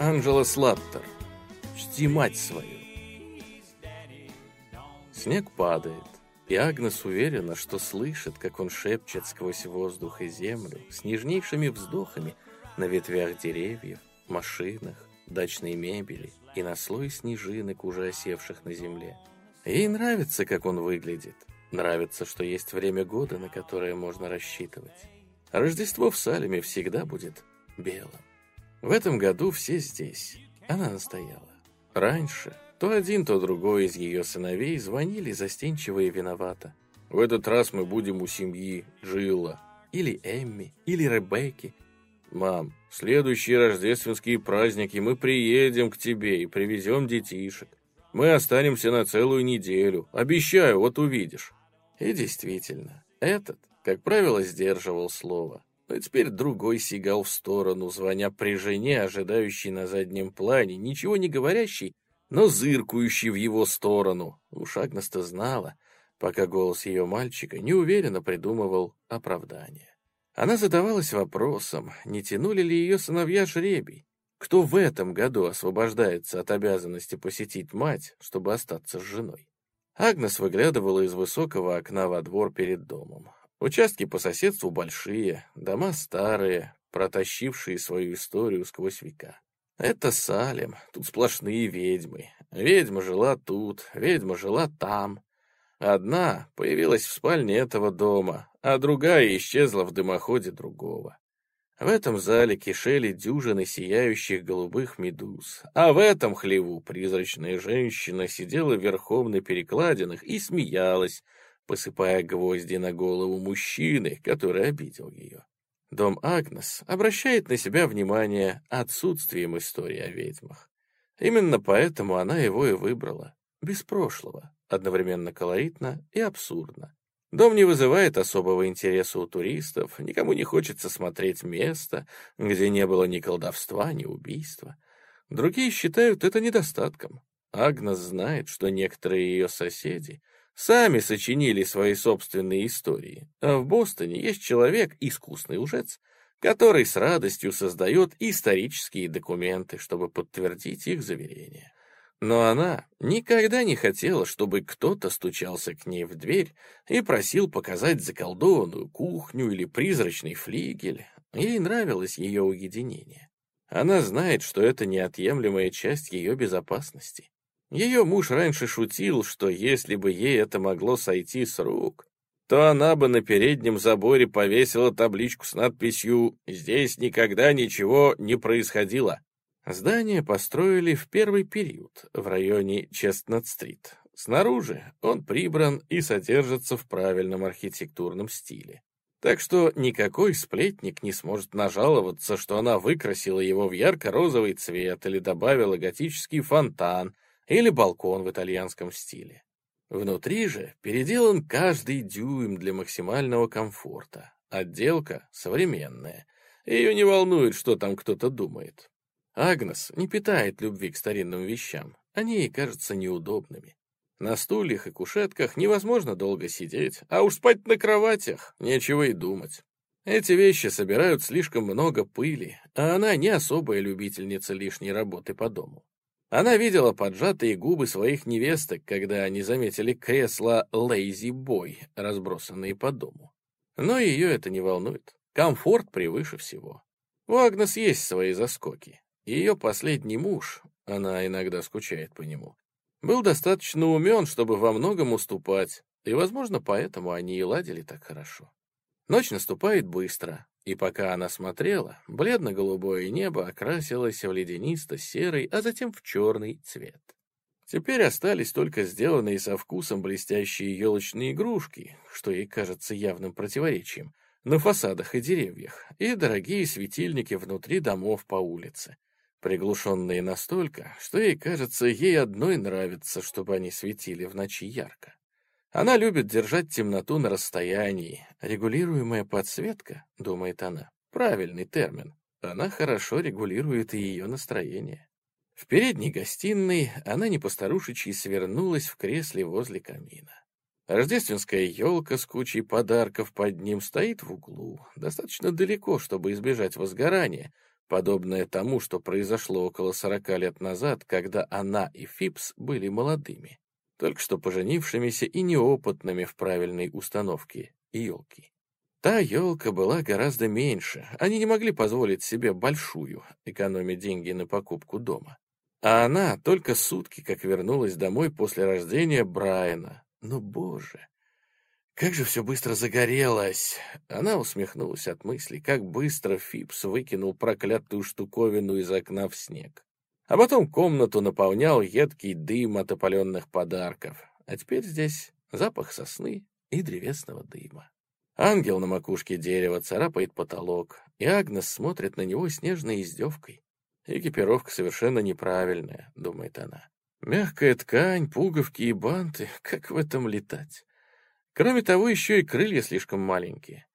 Анжела Слаттер. Чти мать свою. Снег падает, и Агнес уверена, что слышит, как он шепчет сквозь воздух и землю с нежнейшими вздохами на ветвях деревьев, машинах, дачной мебели и на слой снежинок, уже осевших на земле. Ей нравится, как он выглядит. Нравится, что есть время года, на которое можно рассчитывать. Рождество в Салеме всегда будет белым. В этом году все здесь. Она настояла. Раньше то один, то другой из ее сыновей звонили застенчиво и виновато. В этот раз мы будем у семьи Джилла. Или Эмми, или Ребекки. Мам, следующие рождественские праздники мы приедем к тебе и привезем детишек. Мы останемся на целую неделю. Обещаю, вот увидишь. И действительно, этот, как правило, сдерживал слово. Но теперь другой сигал в сторону, звоня при жене, ожидающей на заднем плане, ничего не говорящий, но зыркающий в его сторону. Уж Агнеста знала, пока голос ее мальчика неуверенно придумывал оправдание. Она задавалась вопросом, не тянули ли ее сыновья жребий, кто в этом году освобождается от обязанности посетить мать, чтобы остаться с женой. Агнес выглядывала из высокого окна во двор перед домом. Участки по соседству большие, дома старые, протащившие свою историю сквозь века. Это Салем, тут сплошные ведьмы. Ведьма жила тут, ведьма жила там. Одна появилась в спальне этого дома, а другая исчезла в дымоходе другого. В этом зале кишели дюжины сияющих голубых медуз, а в этом хлеву призрачная женщина сидела верхом на перекладинах и смеялась, посыпая гвозди на голову мужчины, который обидел ее. Дом Агнес обращает на себя внимание отсутствием истории о ведьмах. Именно поэтому она его и выбрала, без прошлого, одновременно колоритно и абсурдно. Дом не вызывает особого интереса у туристов, никому не хочется смотреть место, где не было ни колдовства, ни убийства. Другие считают это недостатком. Агнес знает, что некоторые ее соседи сами сочинили свои собственные истории, а в Бостоне есть человек, искусный лжец, который с радостью создает исторические документы, чтобы подтвердить их заверения. Но она никогда не хотела, чтобы кто-то стучался к ней в дверь и просил показать заколдованную кухню или призрачный флигель. Ей нравилось ее уединение. Она знает, что это неотъемлемая часть ее безопасности. Ее муж раньше шутил, что если бы ей это могло сойти с рук, то она бы на переднем заборе повесила табличку с надписью «Здесь никогда ничего не происходило». Здание построили в первый период в районе Честнат-стрит. Снаружи он прибран и содержится в правильном архитектурном стиле. Так что никакой сплетник не сможет нажаловаться, что она выкрасила его в ярко-розовый цвет или добавила готический фонтан или балкон в итальянском стиле. Внутри же переделан каждый дюйм для максимального комфорта. Отделка современная. Ее не волнует, что там кто-то думает. Агнес не питает любви к старинным вещам, они ей кажутся неудобными. На стульях и кушетках невозможно долго сидеть, а уж спать на кроватях нечего и думать. Эти вещи собирают слишком много пыли, а она не особая любительница лишней работы по дому. Она видела поджатые губы своих невесток, когда они заметили кресла «Лейзи Бой», разбросанные по дому. Но ее это не волнует. Комфорт превыше всего. У Агнес есть свои заскоки. Ее последний муж, она иногда скучает по нему, был достаточно умен, чтобы во многом уступать, и, возможно, поэтому они и ладили так хорошо. Ночь наступает быстро, и пока она смотрела, бледно-голубое небо окрасилось в леденисто-серый, а затем в черный цвет. Теперь остались только сделанные со вкусом блестящие елочные игрушки, что ей кажется явным противоречием, на фасадах и деревьях, и дорогие светильники внутри домов по улице, приглушенные настолько, что ей кажется, ей одной нравится, чтобы они светили в ночи ярко. Она любит держать темноту на расстоянии. Регулируемая подсветка, думает она, правильный термин. Она хорошо регулирует и ее настроение. В передней гостиной она не постарушечьи свернулась в кресле возле камина. Рождественская елка с кучей подарков под ним стоит в углу, достаточно далеко, чтобы избежать возгорания, подобное тому, что произошло около сорока лет назад, когда она и Фипс были молодыми, только что поженившимися и неопытными в правильной установке елки. Та елка была гораздо меньше, они не могли позволить себе большую, экономя деньги на покупку дома. А она только сутки как вернулась домой после рождения Брайана. Ну, боже, как же все быстро загорелось! Она усмехнулась от мысли, как быстро Фипс выкинул проклятую штуковину из окна в снег. А потом комнату наполнял едкий дым от опаленных подарков. А теперь здесь запах сосны и древесного дыма. Ангел на макушке дерева царапает потолок, и Агнес смотрит на него с нежной издевкой. Экипировка совершенно неправильная, думает она. Мягкая ткань, пуговки и банты, как в этом летать? Кроме того, еще и крылья слишком маленькие.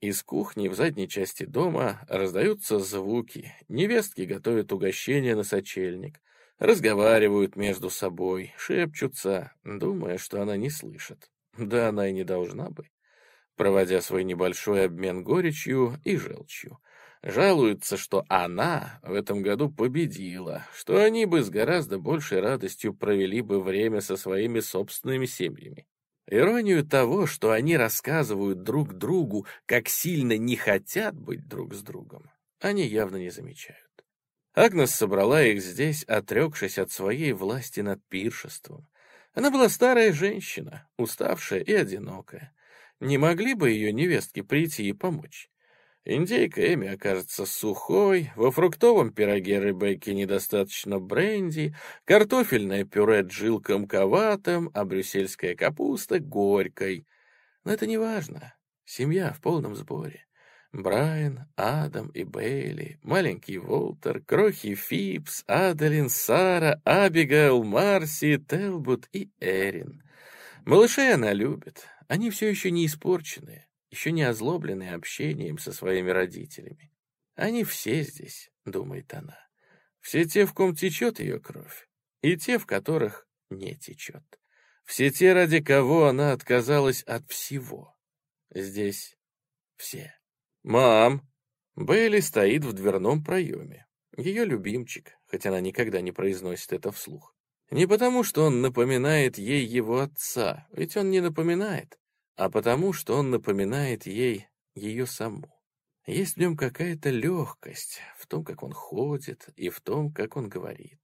Из кухни в задней части дома раздаются звуки. Невестки готовят угощение на сочельник. Разговаривают между собой, шепчутся, думая, что она не слышит. Да она и не должна бы проводя свой небольшой обмен горечью и желчью. Жалуется, что она в этом году победила, что они бы с гораздо большей радостью провели бы время со своими собственными семьями. Иронию того, что они рассказывают друг другу, как сильно не хотят быть друг с другом, они явно не замечают. Агнес собрала их здесь, отрекшись от своей власти над пиршеством. Она была старая женщина, уставшая и одинокая. Не могли бы ее невестки прийти и помочь? Индейка Эми окажется сухой, во фруктовом пироге Ребекки недостаточно бренди, картофельное пюре Джил комковатым, а брюссельская капуста горькой. Но это не важно. Семья в полном сборе. Брайан, Адам и Бейли, маленький Волтер, крохи Фипс, Адалин, Сара, Абигайл, Марси, Телбут и Эрин. Малышей она любит, они все еще не испорченные, еще не озлобленные общением со своими родителями. Они все здесь, думает она. Все те, в ком течет ее кровь, и те, в которых не течет. Все те, ради кого она отказалась от всего. Здесь все. «Мам!» Бейли стоит в дверном проеме. Ее любимчик, хотя она никогда не произносит это вслух. Не потому, что он напоминает ей его отца, ведь он не напоминает, а потому, что он напоминает ей ее саму. Есть в нем какая-то легкость в том, как он ходит, и в том, как он говорит.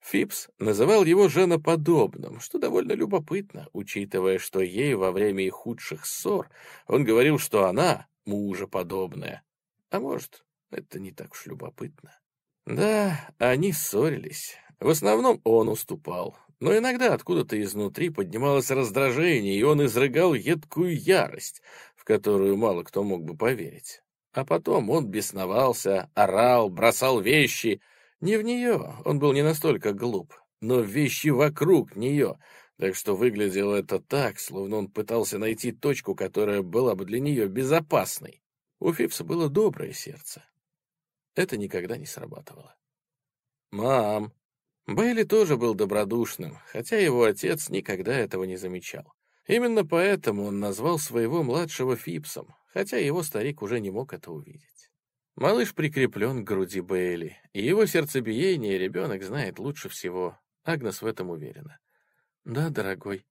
Фипс называл его женоподобным, что довольно любопытно, учитывая, что ей во время их худших ссор он говорил, что она мужеподобная. А может, это не так уж любопытно. Да, они ссорились, в основном он уступал, но иногда откуда-то изнутри поднималось раздражение, и он изрыгал едкую ярость, в которую мало кто мог бы поверить. А потом он бесновался, орал, бросал вещи. Не в нее, он был не настолько глуп, но вещи вокруг нее, так что выглядело это так, словно он пытался найти точку, которая была бы для нее безопасной. У Фипса было доброе сердце. Это никогда не срабатывало. «Мам!» Бейли тоже был добродушным, хотя его отец никогда этого не замечал. Именно поэтому он назвал своего младшего Фипсом, хотя его старик уже не мог это увидеть. Малыш прикреплен к груди Бейли, и его сердцебиение ребенок знает лучше всего. Агнес в этом уверена. «Да, дорогой».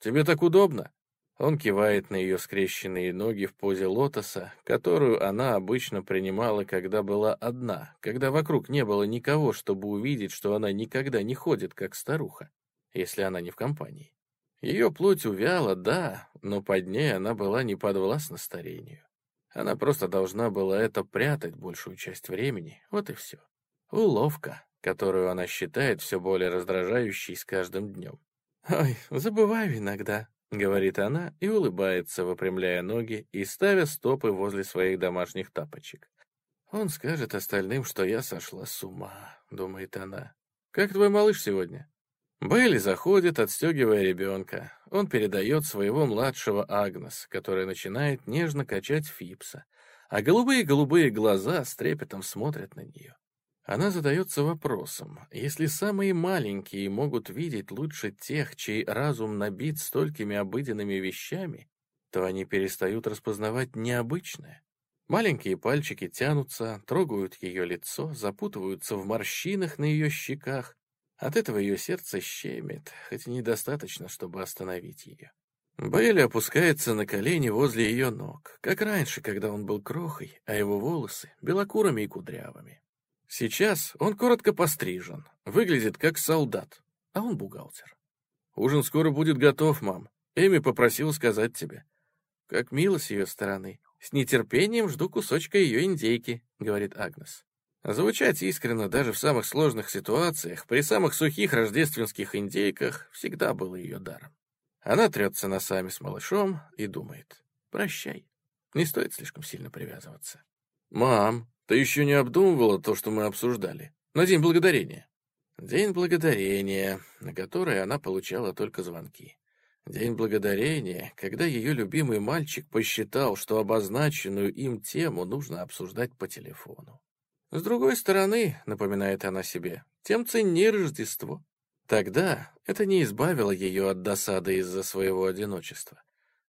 «Тебе так удобно?» Он кивает на ее скрещенные ноги в позе лотоса, которую она обычно принимала, когда была одна, когда вокруг не было никого, чтобы увидеть, что она никогда не ходит, как старуха, если она не в компании. Ее плоть увяла, да, но под ней она была не подвластна старению. Она просто должна была это прятать большую часть времени, вот и все. Уловка, которую она считает все более раздражающей с каждым днем. «Ой, забываю иногда», — говорит она и улыбается, выпрямляя ноги и ставя стопы возле своих домашних тапочек. «Он скажет остальным, что я сошла с ума», — думает она. «Как твой малыш сегодня?» Бейли заходит, отстегивая ребенка. Он передает своего младшего Агнес, которая начинает нежно качать Фипса, а голубые-голубые глаза с трепетом смотрят на нее. Она задается вопросом, если самые маленькие могут видеть лучше тех, чей разум набит столькими обыденными вещами, то они перестают распознавать необычное. Маленькие пальчики тянутся, трогают ее лицо, запутываются в морщинах на ее щеках. От этого ее сердце щемит, хоть и недостаточно, чтобы остановить ее. Бейли опускается на колени возле ее ног, как раньше, когда он был крохой, а его волосы — белокурыми и кудрявыми. Сейчас он коротко пострижен, выглядит как солдат, а он бухгалтер. «Ужин скоро будет готов, мам. Эми попросила сказать тебе». «Как мило с ее стороны. С нетерпением жду кусочка ее индейки», — говорит Агнес. Звучать искренно даже в самых сложных ситуациях, при самых сухих рождественских индейках, всегда было ее даром. Она трется носами с малышом и думает, прощай, не стоит слишком сильно привязываться. «Мам, ты еще не обдумывала то, что мы обсуждали? На День Благодарения?» День Благодарения, на который она получала только звонки. День Благодарения, когда ее любимый мальчик посчитал, что обозначенную им тему нужно обсуждать по телефону. С другой стороны, напоминает она себе, тем ценнее Рождество. Тогда это не избавило ее от досады из-за своего одиночества.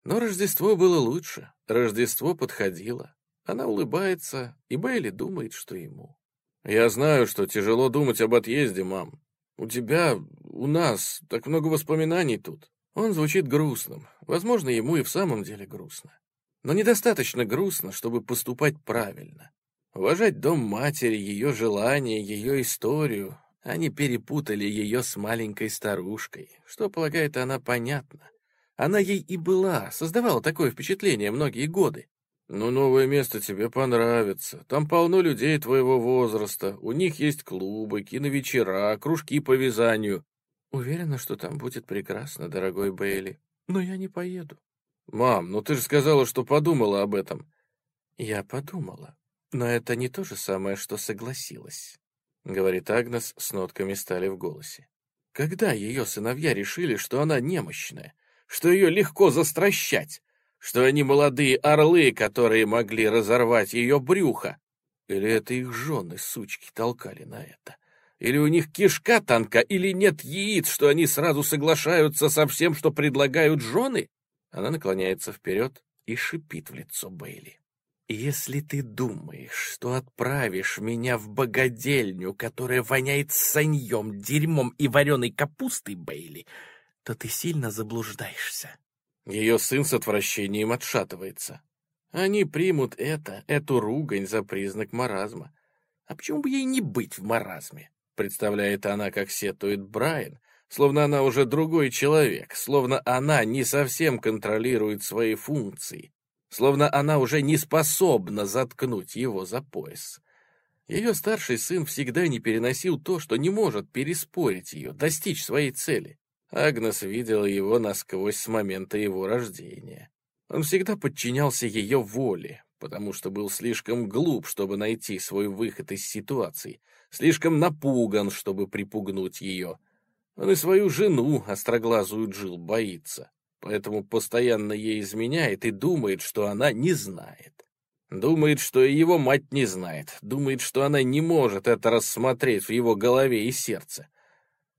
Но Рождество было лучше, Рождество подходило. Она улыбается, и Бейли думает, что ему. «Я знаю, что тяжело думать об отъезде, мам. У тебя, у нас, так много воспоминаний тут». Он звучит грустным. Возможно, ему и в самом деле грустно. Но недостаточно грустно, чтобы поступать правильно. Уважать дом матери, ее желания, ее историю, они перепутали ее с маленькой старушкой, что, полагает она, понятно. Она ей и была, создавала такое впечатление многие годы. «Ну, новое место тебе понравится. Там полно людей твоего возраста. У них есть клубы, киновечера, кружки по вязанию». «Уверена, что там будет прекрасно, дорогой Бейли. Но я не поеду». «Мам, ну ты же сказала, что подумала об этом». «Я подумала. Но это не то же самое, что согласилась». — говорит Агнес с нотками стали в голосе. «Когда ее сыновья решили, что она немощная, что ее легко застращать, что они молодые орлы, которые могли разорвать ее брюхо? Или это их жены, сучки, толкали на это? Или у них кишка танка, или нет яиц, что они сразу соглашаются со всем, что предлагают жены?» Она наклоняется вперед и шипит в лицо Бейли. «Если ты думаешь, что отправишь меня в богадельню, которая воняет саньем, дерьмом и вареной капустой, Бейли, то ты сильно заблуждаешься». Ее сын с отвращением отшатывается. Они примут это, эту ругань за признак маразма. А почему бы ей не быть в маразме? Представляет она, как сетует Брайан, словно она уже другой человек, словно она не совсем контролирует свои функции, словно она уже не способна заткнуть его за пояс. Ее старший сын всегда не переносил то, что не может переспорить ее, достичь своей цели. Агнес видела его насквозь с момента его рождения. Он всегда подчинялся ее воле, потому что был слишком глуп, чтобы найти свой выход из ситуации, слишком напуган, чтобы припугнуть ее. Он и свою жену, остроглазую Джил, боится поэтому постоянно ей изменяет и думает, что она не знает. Думает, что и его мать не знает, думает, что она не может это рассмотреть в его голове и сердце.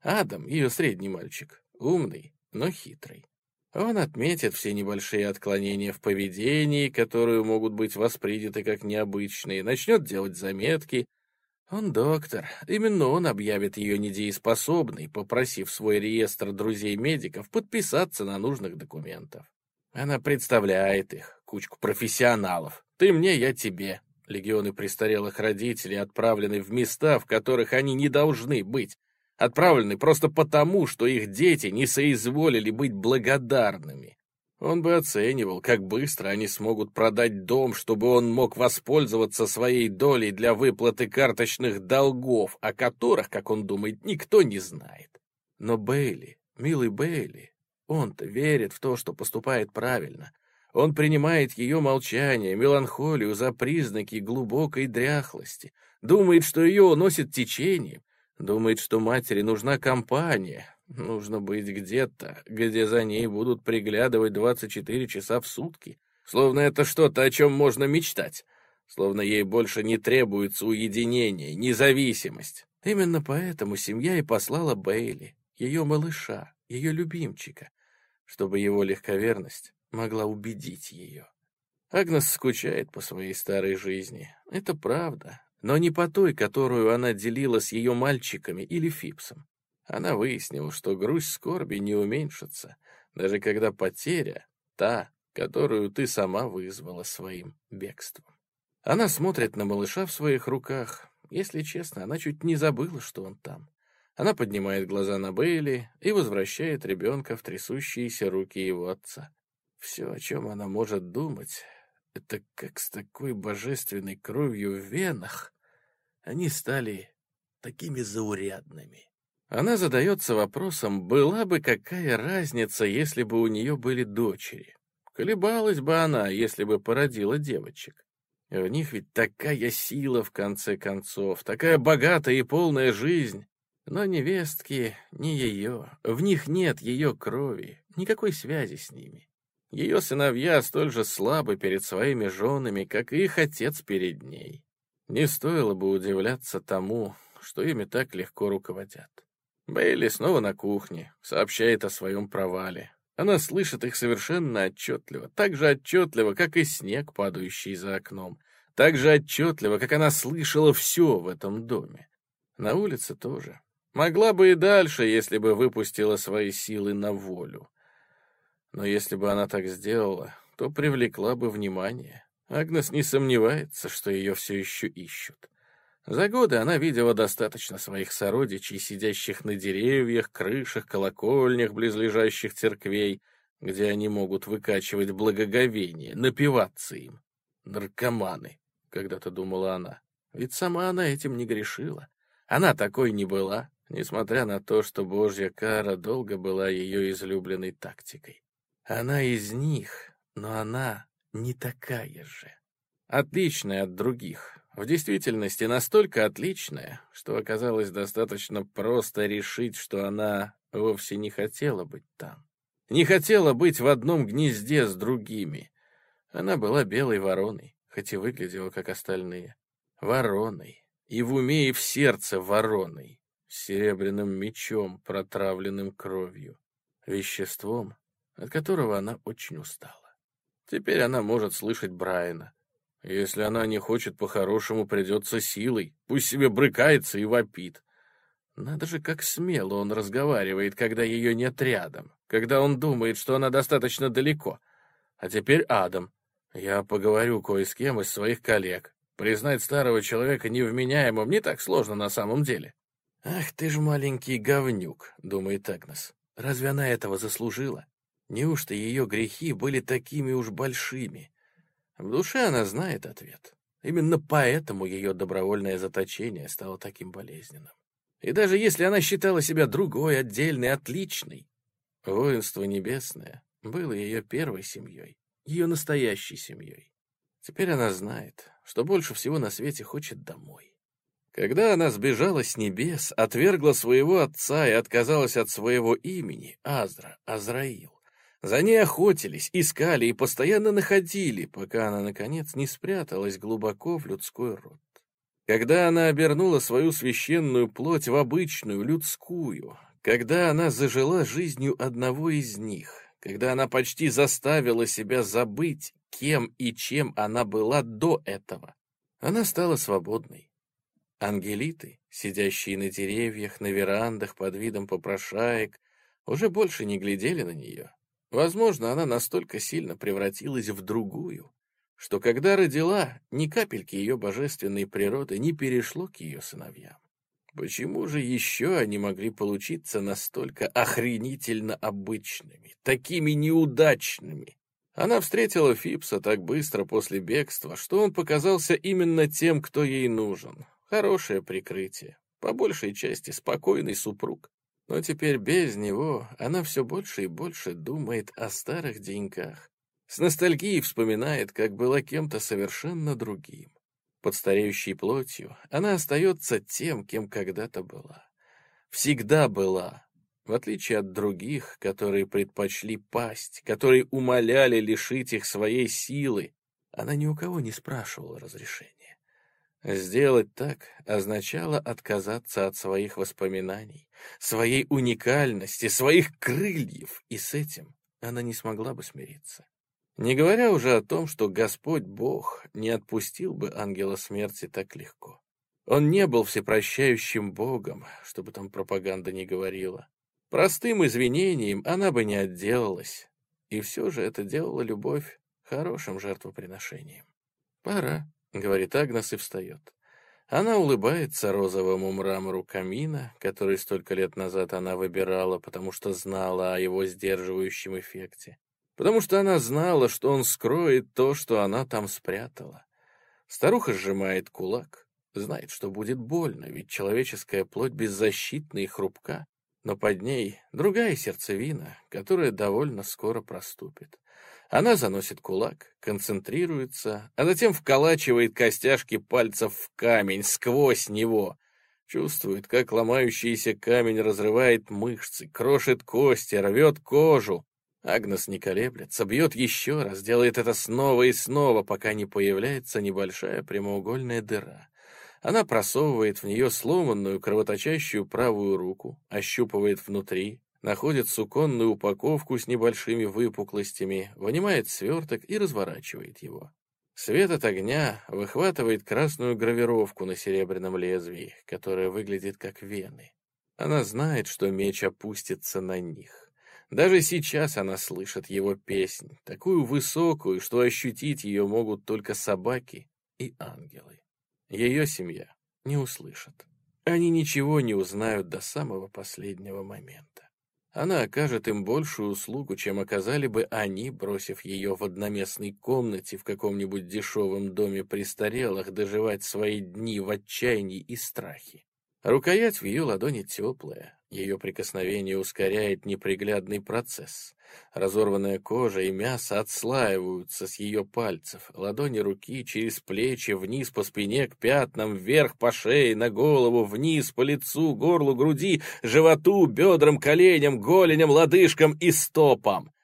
Адам, ее средний мальчик, умный, но хитрый. Он отметит все небольшие отклонения в поведении, которые могут быть восприняты как необычные, начнет делать заметки, он доктор. Именно он объявит ее недееспособной, попросив свой реестр друзей-медиков подписаться на нужных документов. Она представляет их, кучку профессионалов. Ты мне, я тебе. Легионы престарелых родителей отправлены в места, в которых они не должны быть. Отправлены просто потому, что их дети не соизволили быть благодарными. Он бы оценивал, как быстро они смогут продать дом, чтобы он мог воспользоваться своей долей для выплаты карточных долгов, о которых, как он думает, никто не знает. Но Бейли, милый Бейли, он-то верит в то, что поступает правильно. Он принимает ее молчание, меланхолию за признаки глубокой дряхлости, думает, что ее уносит течением, думает, что матери нужна компания, Нужно быть где-то, где за ней будут приглядывать 24 часа в сутки. Словно это что-то, о чем можно мечтать. Словно ей больше не требуется уединение, независимость. Именно поэтому семья и послала Бейли, ее малыша, ее любимчика, чтобы его легковерность могла убедить ее. Агнес скучает по своей старой жизни. Это правда. Но не по той, которую она делила с ее мальчиками или Фипсом. Она выяснила, что грусть скорби не уменьшится, даже когда потеря — та, которую ты сама вызвала своим бегством. Она смотрит на малыша в своих руках. Если честно, она чуть не забыла, что он там. Она поднимает глаза на Бейли и возвращает ребенка в трясущиеся руки его отца. Все, о чем она может думать, это как с такой божественной кровью в венах они стали такими заурядными. Она задается вопросом, была бы какая разница, если бы у нее были дочери. Колебалась бы она, если бы породила девочек. В них ведь такая сила, в конце концов, такая богатая и полная жизнь. Но невестки не ее, в них нет ее крови, никакой связи с ними. Ее сыновья столь же слабы перед своими женами, как и их отец перед ней. Не стоило бы удивляться тому, что ими так легко руководят. Бейли снова на кухне, сообщает о своем провале. Она слышит их совершенно отчетливо, так же отчетливо, как и снег, падающий за окном, так же отчетливо, как она слышала все в этом доме. На улице тоже. Могла бы и дальше, если бы выпустила свои силы на волю. Но если бы она так сделала, то привлекла бы внимание. Агнес не сомневается, что ее все еще ищут. За годы она видела достаточно своих сородичей, сидящих на деревьях, крышах, колокольнях близлежащих церквей, где они могут выкачивать благоговение, напиваться им. Наркоманы, когда-то думала она. Ведь сама она этим не грешила. Она такой не была, несмотря на то, что Божья кара долго была ее излюбленной тактикой. Она из них, но она не такая же. Отличная от других. В действительности настолько отличная, что оказалось достаточно просто решить, что она вовсе не хотела быть там. Не хотела быть в одном гнезде с другими. Она была белой вороной, хоть и выглядела как остальные. Вороной. И в уме, и в сердце вороной с серебряным мечом, протравленным кровью, веществом, от которого она очень устала. Теперь она может слышать Брайана. Если она не хочет по-хорошему, придется силой, пусть себе брыкается и вопит. Надо же, как смело он разговаривает, когда ее нет рядом, когда он думает, что она достаточно далеко. А теперь Адам. Я поговорю кое с кем из своих коллег. Признать старого человека невменяемым не так сложно на самом деле. «Ах ты ж маленький говнюк», — думает Агнес. «Разве она этого заслужила? Неужто ее грехи были такими уж большими?» В душе она знает ответ. Именно поэтому ее добровольное заточение стало таким болезненным. И даже если она считала себя другой, отдельной, отличной, воинство небесное было ее первой семьей, ее настоящей семьей. Теперь она знает, что больше всего на свете хочет домой. Когда она сбежала с небес, отвергла своего отца и отказалась от своего имени, Азра, Азраил, за ней охотились, искали и постоянно находили, пока она, наконец, не спряталась глубоко в людской род. Когда она обернула свою священную плоть в обычную, людскую, когда она зажила жизнью одного из них, когда она почти заставила себя забыть, кем и чем она была до этого, она стала свободной. Ангелиты, сидящие на деревьях, на верандах под видом попрошаек, уже больше не глядели на нее. Возможно, она настолько сильно превратилась в другую, что когда родила, ни капельки ее божественной природы не перешло к ее сыновьям. Почему же еще они могли получиться настолько охренительно обычными, такими неудачными? Она встретила Фипса так быстро после бегства, что он показался именно тем, кто ей нужен. Хорошее прикрытие, по большей части спокойный супруг. Но теперь без него она все больше и больше думает о старых деньках. С ностальгией вспоминает, как была кем-то совершенно другим. Под стареющей плотью она остается тем, кем когда-то была. Всегда была, в отличие от других, которые предпочли пасть, которые умоляли лишить их своей силы. Она ни у кого не спрашивала разрешения. Сделать так означало отказаться от своих воспоминаний, своей уникальности, своих крыльев, и с этим она не смогла бы смириться. Не говоря уже о том, что Господь Бог не отпустил бы ангела смерти так легко. Он не был всепрощающим Богом, чтобы там пропаганда не говорила. Простым извинением она бы не отделалась. И все же это делала любовь хорошим жертвоприношением. «Пора», — говорит Агнес и встает. Она улыбается розовому мрамору камина, который столько лет назад она выбирала, потому что знала о его сдерживающем эффекте. Потому что она знала, что он скроет то, что она там спрятала. Старуха сжимает кулак, знает, что будет больно, ведь человеческая плоть беззащитна и хрупка, но под ней другая сердцевина, которая довольно скоро проступит. Она заносит кулак, концентрируется, а затем вколачивает костяшки пальцев в камень сквозь него. Чувствует, как ломающийся камень разрывает мышцы, крошит кости, рвет кожу. Агнес не колеблется, бьет еще раз, делает это снова и снова, пока не появляется небольшая прямоугольная дыра. Она просовывает в нее сломанную, кровоточащую правую руку, ощупывает внутри, находит суконную упаковку с небольшими выпуклостями, вынимает сверток и разворачивает его. Свет от огня выхватывает красную гравировку на серебряном лезвии, которая выглядит как вены. Она знает, что меч опустится на них. Даже сейчас она слышит его песнь, такую высокую, что ощутить ее могут только собаки и ангелы. Ее семья не услышит. Они ничего не узнают до самого последнего момента. Она окажет им большую услугу, чем оказали бы они, бросив ее в одноместной комнате в каком-нибудь дешевом доме престарелых, доживать свои дни в отчаянии и страхе. Рукоять в ее ладони теплая, ее прикосновение ускоряет неприглядный процесс. Разорванная кожа и мясо отслаиваются с ее пальцев. Ладони руки через плечи, вниз по спине, к пятнам, вверх по шее, на голову, вниз по лицу, горлу, груди, животу, бедрам, коленям, голеням, лодыжкам и стопам.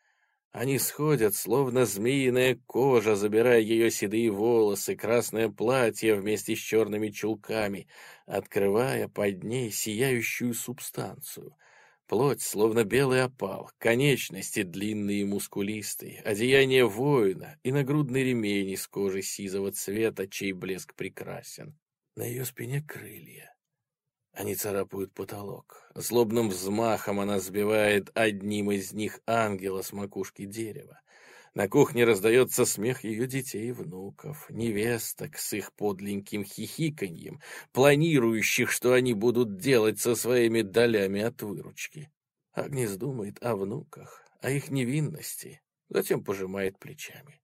Они сходят, словно змеиная кожа, забирая ее седые волосы, красное платье вместе с черными чулками, открывая под ней сияющую субстанцию. Плоть, словно белый опал, конечности длинные и мускулистые, одеяние воина и нагрудный ремень из кожи сизого цвета, чей блеск прекрасен. На ее спине крылья. Они царапают потолок. Злобным взмахом она сбивает одним из них ангела с макушки дерева. На кухне раздается смех ее детей и внуков, невесток с их подленьким хихиканьем, планирующих, что они будут делать со своими долями от выручки. Агнес думает о внуках, о их невинности, затем пожимает плечами.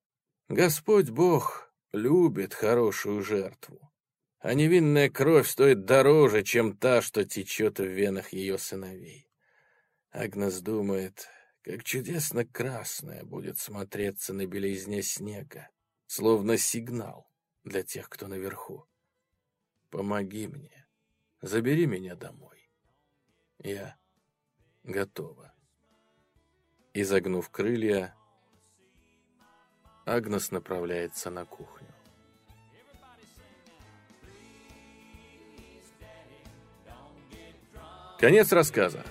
Господь Бог любит хорошую жертву а невинная кровь стоит дороже, чем та, что течет в венах ее сыновей. Агнес думает, как чудесно красная будет смотреться на белизне снега, словно сигнал для тех, кто наверху. Помоги мне, забери меня домой. Я готова. Изогнув крылья, Агнес направляется на кухню. Конец рассказа.